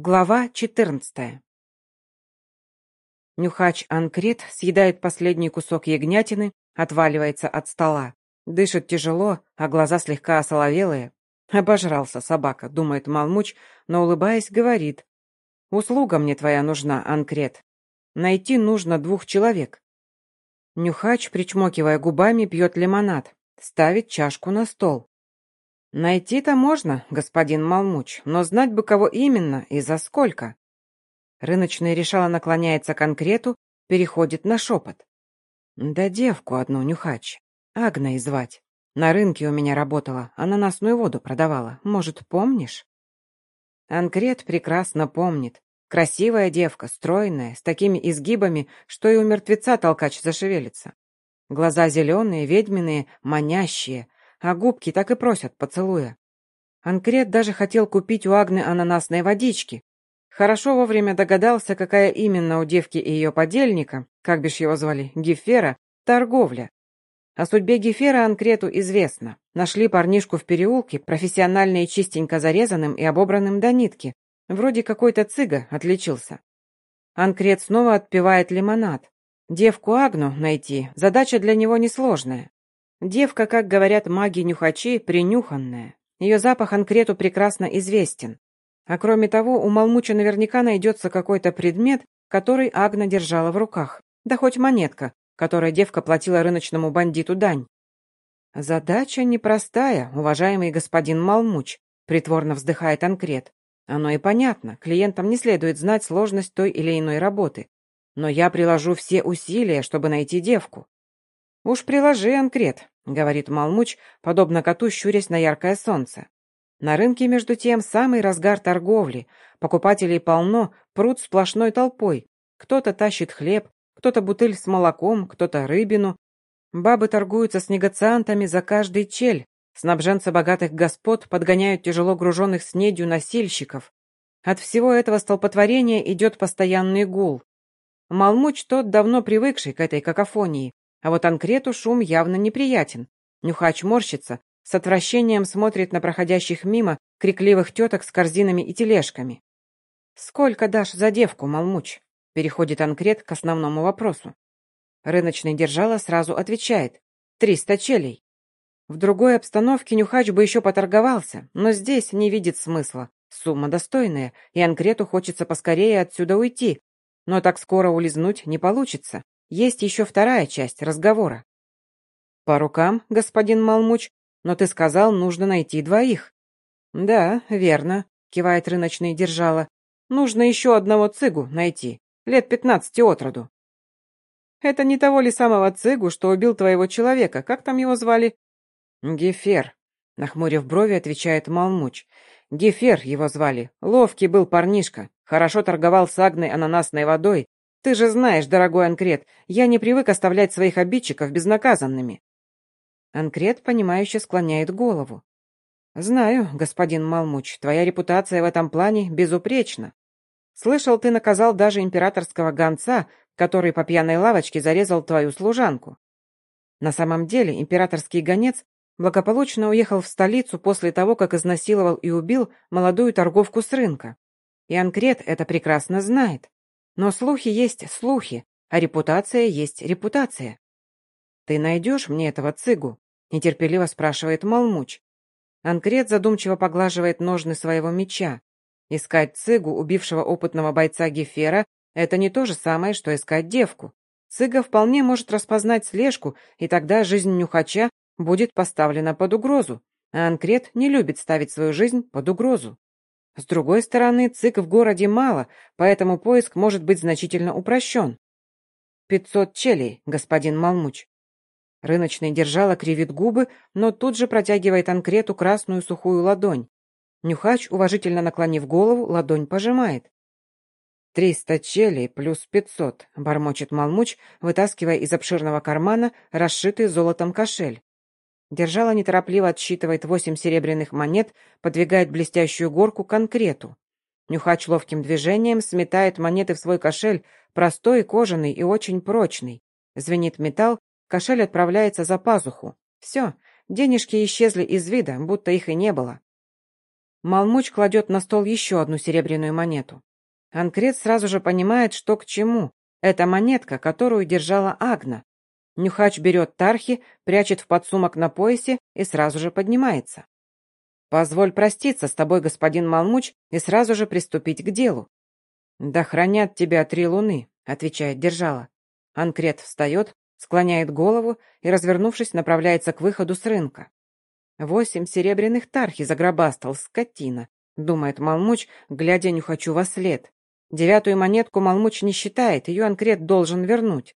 Глава 14. Нюхач Анкрет съедает последний кусок ягнятины, отваливается от стола. Дышит тяжело, а глаза слегка осоловелые. Обожрался собака, думает Малмуч, но, улыбаясь, говорит. «Услуга мне твоя нужна, Анкрет. Найти нужно двух человек». Нюхач, причмокивая губами, пьет лимонад, ставит чашку на стол. «Найти-то можно, господин Малмуч, но знать бы, кого именно и за сколько». Рыночный решала наклоняется к конкрету, переходит на шепот. «Да девку одну, нюхач. Агной звать. На рынке у меня работала, ананасную воду продавала. Может, помнишь?» Анкрет прекрасно помнит. Красивая девка, стройная, с такими изгибами, что и у мертвеца толкач зашевелится. Глаза зеленые, ведьминые, манящие — а губки так и просят поцелуя. Анкрет даже хотел купить у Агны ананасной водички. Хорошо вовремя догадался, какая именно у девки и ее подельника, как бишь его звали, Гефера, торговля. О судьбе Гефера Анкрету известно. Нашли парнишку в переулке, профессионально и чистенько зарезанным и обобранным до нитки. Вроде какой-то цыга отличился. Анкрет снова отпивает лимонад. Девку Агну найти – задача для него несложная. Девка, как говорят маги-нюхачи, принюханная. Ее запах Анкрету прекрасно известен. А кроме того, у Малмуча наверняка найдется какой-то предмет, который Агна держала в руках. Да хоть монетка, которой девка платила рыночному бандиту дань. «Задача непростая, уважаемый господин Малмуч», притворно вздыхает Анкрет. «Оно и понятно, клиентам не следует знать сложность той или иной работы. Но я приложу все усилия, чтобы найти девку. «Уж приложи, Анкрет», — говорит Малмуч, подобно коту, щурясь на яркое солнце. На рынке, между тем, самый разгар торговли. Покупателей полно, пруд сплошной толпой. Кто-то тащит хлеб, кто-то бутыль с молоком, кто-то рыбину. Бабы торгуются с негациантами за каждый чель. Снабженцы богатых господ подгоняют тяжело груженных снедью носильщиков. От всего этого столпотворения идет постоянный гул. Малмуч тот, давно привыкший к этой какофонии, а вот Анкрету шум явно неприятен. Нюхач морщится, с отвращением смотрит на проходящих мимо крикливых теток с корзинами и тележками. «Сколько дашь за девку, Малмуч?» Переходит Анкрет к основному вопросу. Рыночный держала сразу отвечает. «Триста челей». В другой обстановке Нюхач бы еще поторговался, но здесь не видит смысла. Сумма достойная, и Анкрету хочется поскорее отсюда уйти, но так скоро улизнуть не получится. Есть еще вторая часть разговора. По рукам, господин Малмуч, но ты сказал, нужно найти двоих. Да, верно, кивает рыночный держала. Нужно еще одного цыгу найти, лет пятнадцати от роду. Это не того ли самого цыгу, что убил твоего человека, как там его звали? Гефер, нахмурив брови, отвечает Малмуч. Гефер его звали, ловкий был парнишка, хорошо торговал с агной ананасной водой, ты же знаешь, дорогой Анкрет, я не привык оставлять своих обидчиков безнаказанными. Анкрет, понимающе склоняет голову. Знаю, господин Малмуч, твоя репутация в этом плане безупречна. Слышал, ты наказал даже императорского гонца, который по пьяной лавочке зарезал твою служанку. На самом деле, императорский гонец благополучно уехал в столицу после того, как изнасиловал и убил молодую торговку с рынка. И Анкрет это прекрасно знает. Но слухи есть слухи, а репутация есть репутация. «Ты найдешь мне этого цыгу?» — нетерпеливо спрашивает Малмуч. Анкрет задумчиво поглаживает ножны своего меча. Искать цыгу, убившего опытного бойца Гефера, это не то же самое, что искать девку. Цыга вполне может распознать слежку, и тогда жизнь нюхача будет поставлена под угрозу. А Анкрет не любит ставить свою жизнь под угрозу. С другой стороны, ЦИК в городе мало, поэтому поиск может быть значительно упрощен. «Пятьсот челей, господин Малмуч». Рыночный держала кривит губы, но тут же протягивает Анкрету красную сухую ладонь. Нюхач, уважительно наклонив голову, ладонь пожимает. «Триста челей плюс пятьсот», — бормочет Малмуч, вытаскивая из обширного кармана расшитый золотом кошель. Держала неторопливо отсчитывает восемь серебряных монет, подвигает блестящую горку конкрету. Нюхач ловким движением сметает монеты в свой кошель, простой, кожаный и очень прочный. Звенит металл, кошель отправляется за пазуху. Все, денежки исчезли из вида, будто их и не было. Малмуч кладет на стол еще одну серебряную монету. Анкрет сразу же понимает, что к чему. Это монетка, которую держала Агна. Нюхач берет тархи, прячет в подсумок на поясе и сразу же поднимается. «Позволь проститься с тобой, господин Малмуч, и сразу же приступить к делу». «Да хранят тебя три луны», — отвечает держала. Анкрет встает, склоняет голову и, развернувшись, направляется к выходу с рынка. «Восемь серебряных тархи загробастал, скотина», — думает Малмуч, глядя нюхачу во след. Девятую монетку Малмуч не считает, ее Анкрет должен вернуть.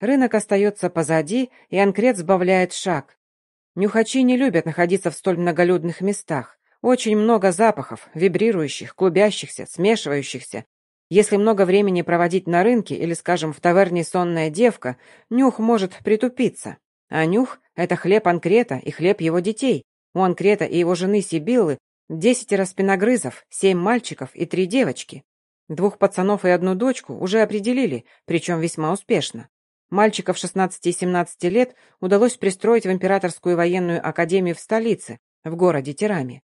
Рынок остается позади, и Анкрет сбавляет шаг. Нюхачи не любят находиться в столь многолюдных местах. Очень много запахов, вибрирующих, клубящихся, смешивающихся. Если много времени проводить на рынке или, скажем, в таверне сонная девка, нюх может притупиться. А нюх — это хлеб Анкрета и хлеб его детей. У Анкрета и его жены Сибиллы Десятеро спиногрызов, семь мальчиков и три девочки. Двух пацанов и одну дочку уже определили, причем весьма успешно. Мальчиков 16 и 17 лет удалось пристроить в Императорскую военную академию в столице, в городе Тираме.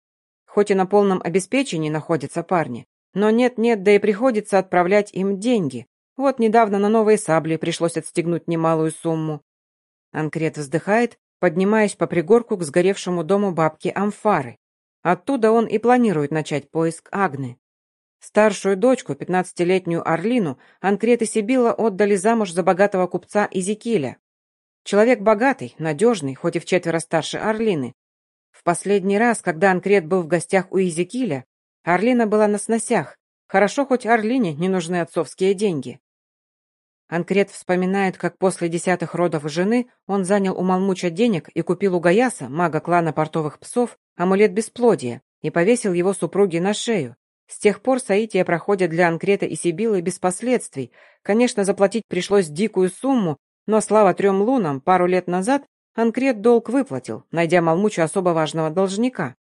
Хоть и на полном обеспечении находятся парни, но нет-нет, да и приходится отправлять им деньги. Вот недавно на новые сабли пришлось отстегнуть немалую сумму. Анкрет вздыхает, поднимаясь по пригорку к сгоревшему дому бабки Амфары. Оттуда он и планирует начать поиск Агны. Старшую дочку, пятнадцатилетнюю Орлину, Анкрет и Сибила отдали замуж за богатого купца Изекиля. Человек богатый, надежный, хоть и в четверо старше Орлины. В последний раз, когда Анкрет был в гостях у Изекиля, Орлина была на сносях. Хорошо, хоть Орлине не нужны отцовские деньги. Анкрет вспоминает, как после десятых родов жены он занял у Малмуча денег и купил у Гаяса, мага клана портовых псов, амулет бесплодия и повесил его супруге на шею. С тех пор соития проходят для Анкрета и Сибилы без последствий. Конечно, заплатить пришлось дикую сумму, но, слава трем лунам, пару лет назад Анкрет долг выплатил, найдя Малмучу особо важного должника.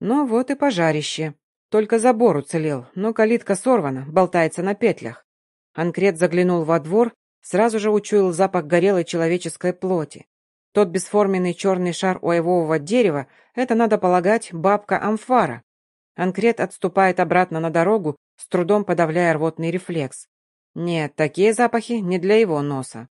Ну вот и пожарище. Только забор уцелел, но калитка сорвана, болтается на петлях. Анкрет заглянул во двор, сразу же учуял запах горелой человеческой плоти. Тот бесформенный черный шар у айвового дерева — это, надо полагать, бабка Амфара. Анкрет отступает обратно на дорогу, с трудом подавляя рвотный рефлекс. Нет, такие запахи не для его носа.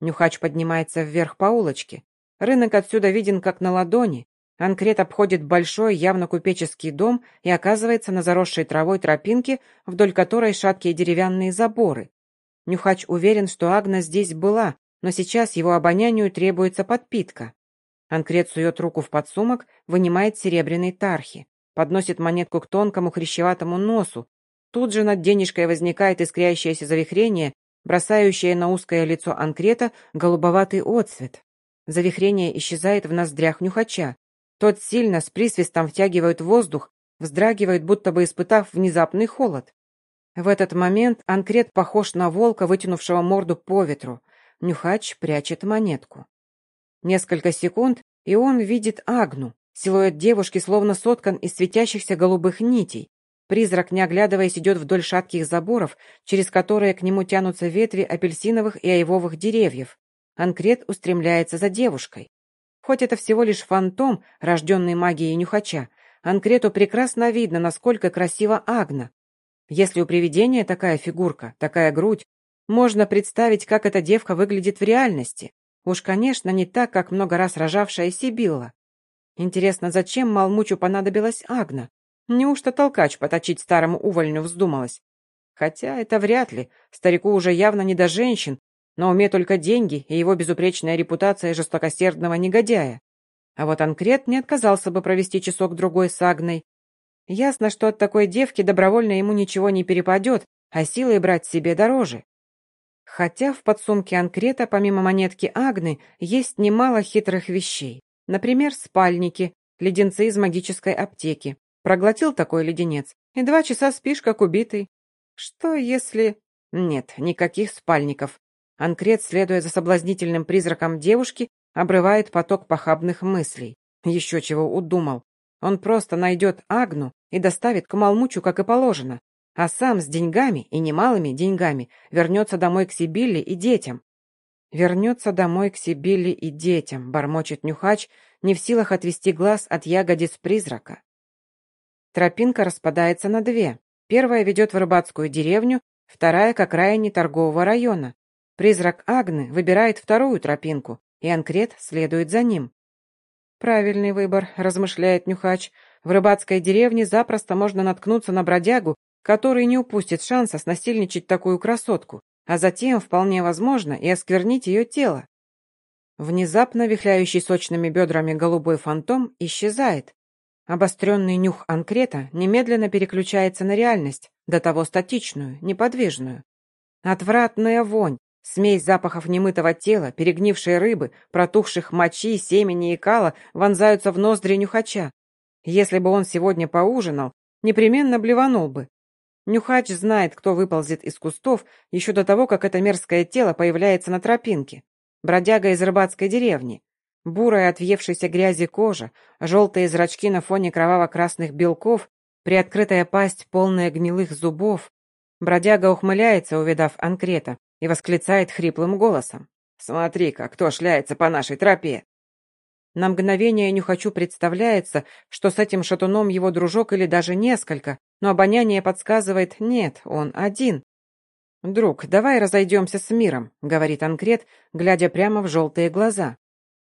Нюхач поднимается вверх по улочке. Рынок отсюда виден как на ладони. Анкрет обходит большой, явно купеческий дом и оказывается на заросшей травой тропинке, вдоль которой шаткие деревянные заборы. Нюхач уверен, что Агна здесь была, но сейчас его обонянию требуется подпитка. Анкрет сует руку в подсумок, вынимает серебряные тархи, подносит монетку к тонкому хрящеватому носу. Тут же над денежкой возникает искрящееся завихрение, бросающее на узкое лицо Анкрета голубоватый отцвет. Завихрение исчезает в ноздрях нюхача. Тот сильно с присвистом втягивает воздух, вздрагивает, будто бы испытав внезапный холод. В этот момент Анкрет похож на волка, вытянувшего морду по ветру. Нюхач прячет монетку. Несколько секунд, и он видит Агну. Силуэт девушки словно соткан из светящихся голубых нитей. Призрак, не оглядываясь, идет вдоль шатких заборов, через которые к нему тянутся ветви апельсиновых и айвовых деревьев. Анкрет устремляется за девушкой. Хоть это всего лишь фантом, рожденный магией нюхача, Анкрету прекрасно видно, насколько красива Агна. Если у привидения такая фигурка, такая грудь, можно представить, как эта девка выглядит в реальности. Уж, конечно, не так, как много раз рожавшая Сибилла. Интересно, зачем Малмучу понадобилась Агна? Неужто толкач поточить старому увольню вздумалась? Хотя это вряд ли. Старику уже явно не до женщин, но уме только деньги и его безупречная репутация жестокосердного негодяя. А вот Анкрет не отказался бы провести часок-другой с Агной. Ясно, что от такой девки добровольно ему ничего не перепадет, а силой брать себе дороже. Хотя в подсумке Анкрета, помимо монетки Агны, есть немало хитрых вещей. Например, спальники, леденцы из магической аптеки. Проглотил такой леденец, и два часа спишь, как убитый. Что если... Нет, никаких спальников. Анкрет, следуя за соблазнительным призраком девушки, обрывает поток похабных мыслей. Еще чего удумал. Он просто найдет Агну и доставит к Малмучу, как и положено а сам с деньгами, и немалыми деньгами, вернется домой к Сибилле и детям. Вернется домой к Сибили и детям, бормочет нюхач, не в силах отвести глаз от ягодиц призрака. Тропинка распадается на две. Первая ведет в рыбацкую деревню, вторая к окраине торгового района. Призрак Агны выбирает вторую тропинку, и Анкрет следует за ним. «Правильный выбор», — размышляет Нюхач. «В рыбацкой деревне запросто можно наткнуться на бродягу, который не упустит шанса снасильничать такую красотку, а затем, вполне возможно, и осквернить ее тело». Внезапно вихляющий сочными бедрами голубой фантом исчезает. Обостренный нюх Анкрета немедленно переключается на реальность, до того статичную, неподвижную. Отвратная вонь, Смесь запахов немытого тела, перегнившей рыбы, протухших мочи, семени и кала вонзаются в ноздри нюхача. Если бы он сегодня поужинал, непременно блеванул бы. Нюхач знает, кто выползет из кустов еще до того, как это мерзкое тело появляется на тропинке. Бродяга из рыбацкой деревни. Бурая от грязи кожа, желтые зрачки на фоне кроваво-красных белков, приоткрытая пасть, полная гнилых зубов. Бродяга ухмыляется, увидав анкрета, и восклицает хриплым голосом. «Смотри-ка, кто шляется по нашей тропе!» На мгновение Нюхачу представляется, что с этим шатуном его дружок или даже несколько, но обоняние подсказывает «нет, он один». «Друг, давай разойдемся с миром», — говорит Анкрет, глядя прямо в желтые глаза.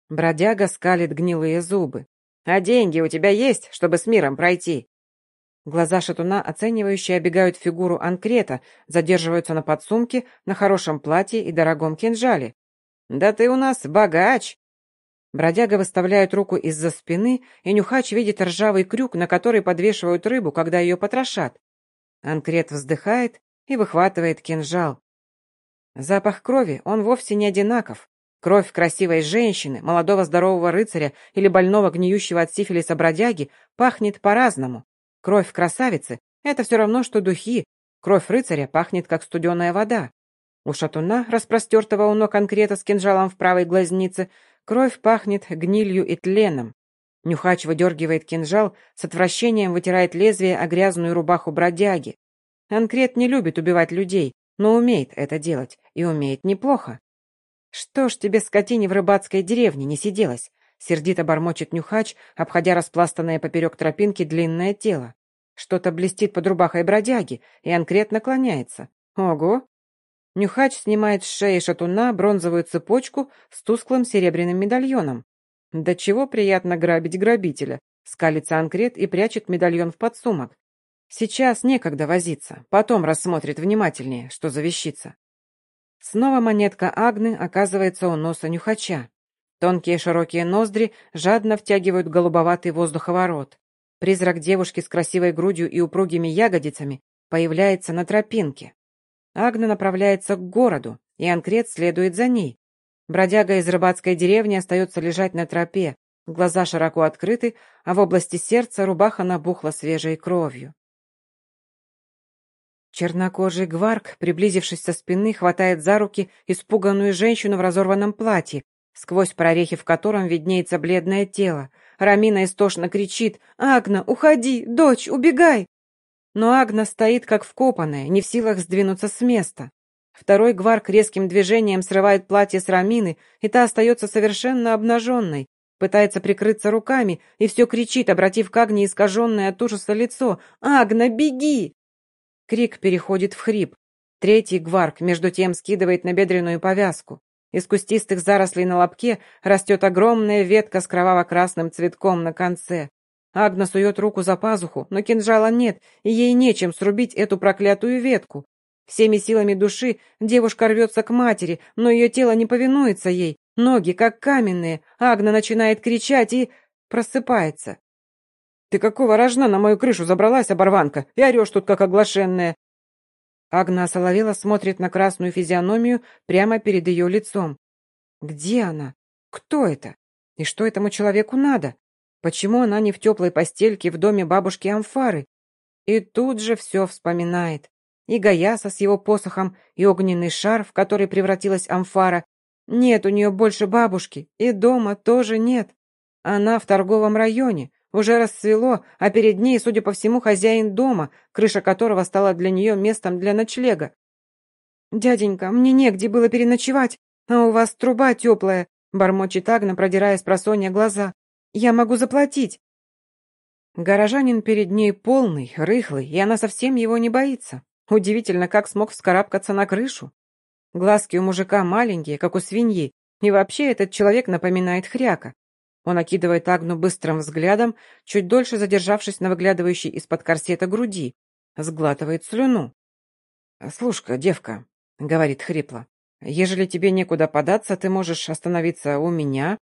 Бродяга скалит гнилые зубы. «А деньги у тебя есть, чтобы с миром пройти?» Глаза шатуна, оценивающие, обегают фигуру анкрета, задерживаются на подсумке, на хорошем платье и дорогом кинжале. «Да ты у нас богач!» Бродяга выставляет руку из-за спины, и Нюхач видит ржавый крюк, на который подвешивают рыбу, когда ее потрошат. Анкрет вздыхает и выхватывает кинжал. Запах крови, он вовсе не одинаков. Кровь красивой женщины, молодого здорового рыцаря или больного гниющего от сифилиса бродяги пахнет по-разному. Кровь красавицы — это все равно, что духи. Кровь рыцаря пахнет, как студеная вода. У шатуна, распростертого у ног конкрета с кинжалом в правой глазнице, кровь пахнет гнилью и тленом. Нюхач выдергивает кинжал, с отвращением вытирает лезвие о грязную рубаху бродяги. Анкрет не любит убивать людей, но умеет это делать, и умеет неплохо. «Что ж тебе, скотине, в рыбацкой деревне не сиделось?» Сердито бормочет нюхач, обходя распластанное поперек тропинки длинное тело. Что-то блестит под рубахой бродяги, и Анкрет наклоняется. Ого! Нюхач снимает с шеи шатуна бронзовую цепочку с тусклым серебряным медальоном. Да чего приятно грабить грабителя. Скалится Анкрет и прячет медальон в подсумок. Сейчас некогда возиться, потом рассмотрит внимательнее, что за вещица. Снова монетка Агны оказывается у носа нюхача. Тонкие широкие ноздри жадно втягивают голубоватый воздуховорот. Призрак девушки с красивой грудью и упругими ягодицами появляется на тропинке. Агна направляется к городу, и Анкрет следует за ней. Бродяга из рыбацкой деревни остается лежать на тропе, глаза широко открыты, а в области сердца рубаха набухла свежей кровью. Чернокожий гварк, приблизившись со спины, хватает за руки испуганную женщину в разорванном платье, сквозь прорехи в котором виднеется бледное тело. Рамина истошно кричит «Агна, уходи! Дочь, убегай!» Но Агна стоит как вкопанная, не в силах сдвинуться с места. Второй гварк резким движением срывает платье с Рамины, и та остается совершенно обнаженной, пытается прикрыться руками и все кричит, обратив к Агне искаженное от ужаса лицо «Агна, беги!» Крик переходит в хрип. Третий гварк между тем скидывает на бедренную повязку. Из кустистых зарослей на лобке растет огромная ветка с кроваво-красным цветком на конце. Агна сует руку за пазуху, но кинжала нет, и ей нечем срубить эту проклятую ветку. Всеми силами души девушка рвется к матери, но ее тело не повинуется ей. Ноги как каменные. Агна начинает кричать и... просыпается. «Ты какого рожна на мою крышу забралась, оборванка, и орешь тут как оглашенная?» Агна Соловела смотрит на красную физиономию прямо перед ее лицом. Где она? Кто это? И что этому человеку надо? Почему она не в теплой постельке в доме бабушки Амфары? И тут же все вспоминает. И Гаяса с его посохом, и огненный шар, в который превратилась Амфара. Нет у нее больше бабушки, и дома тоже нет. Она в торговом районе, уже расцвело, а перед ней, судя по всему, хозяин дома, крыша которого стала для нее местом для ночлега. «Дяденька, мне негде было переночевать, «А у вас труба теплая», — бормочет Агна, продирая с просонья глаза. «Я могу заплатить». Горожанин перед ней полный, рыхлый, и она совсем его не боится. Удивительно, как смог вскарабкаться на крышу. Глазки у мужика маленькие, как у свиньи, и вообще этот человек напоминает хряка. Он окидывает Агну быстрым взглядом, чуть дольше задержавшись на выглядывающей из-под корсета груди, сглатывает слюну. «Слушка, девка», — говорит хрипло, — «ежели тебе некуда податься, ты можешь остановиться у меня».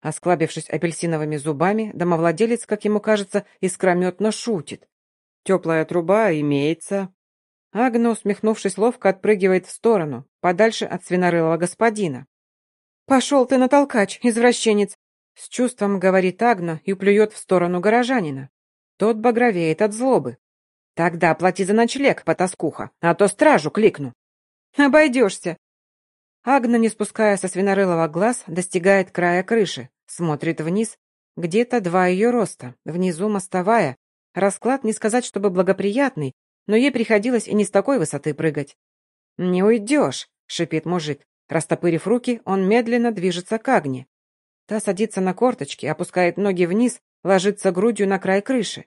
Осклабившись апельсиновыми зубами, домовладелец, как ему кажется, искрометно шутит. «Теплая труба имеется». Агна, усмехнувшись, ловко отпрыгивает в сторону, подальше от свинорылого господина. «Пошел ты на толкач, извращенец!» С чувством говорит Агна и плюет в сторону горожанина. Тот багровеет от злобы. «Тогда плати за ночлег, потаскуха, а то стражу кликну». «Обойдешься». Агна, не спуская со свинорылого глаз, достигает края крыши, смотрит вниз. Где-то два ее роста, внизу мостовая. Расклад не сказать, чтобы благоприятный, но ей приходилось и не с такой высоты прыгать. «Не уйдешь», — шипит мужик. Растопырив руки, он медленно движется к Агне. Та садится на корточки, опускает ноги вниз, ложится грудью на край крыши.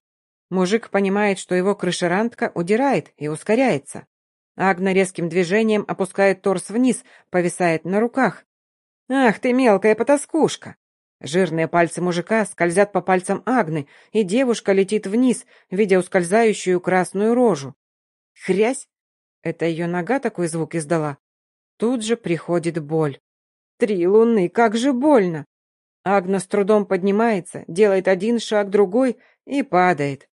Мужик понимает, что его крышерантка удирает и ускоряется. Агна резким движением опускает торс вниз, повисает на руках. «Ах ты, мелкая потаскушка!» Жирные пальцы мужика скользят по пальцам Агны, и девушка летит вниз, видя ускользающую красную рожу. Хрясь! Это ее нога такой звук издала. Тут же приходит боль. Три луны, как же больно! Агна с трудом поднимается, делает один шаг, другой и падает.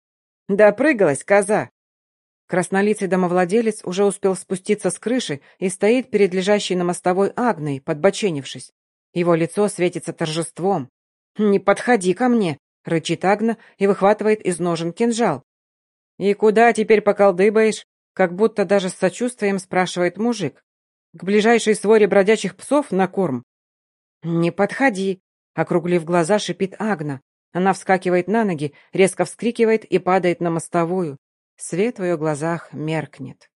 Допрыгалась коза. Краснолицый домовладелец уже успел спуститься с крыши и стоит перед лежащей на мостовой Агной, подбоченившись. Его лицо светится торжеством. «Не подходи ко мне!» — рычит Агна и выхватывает из ножен кинжал. «И куда теперь поколдыбаешь?» Как будто даже с сочувствием спрашивает мужик. «К ближайшей своре бродячих псов на корм?» «Не подходи!» Округлив глаза, шипит Агна. Она вскакивает на ноги, резко вскрикивает и падает на мостовую. Свет в ее глазах меркнет.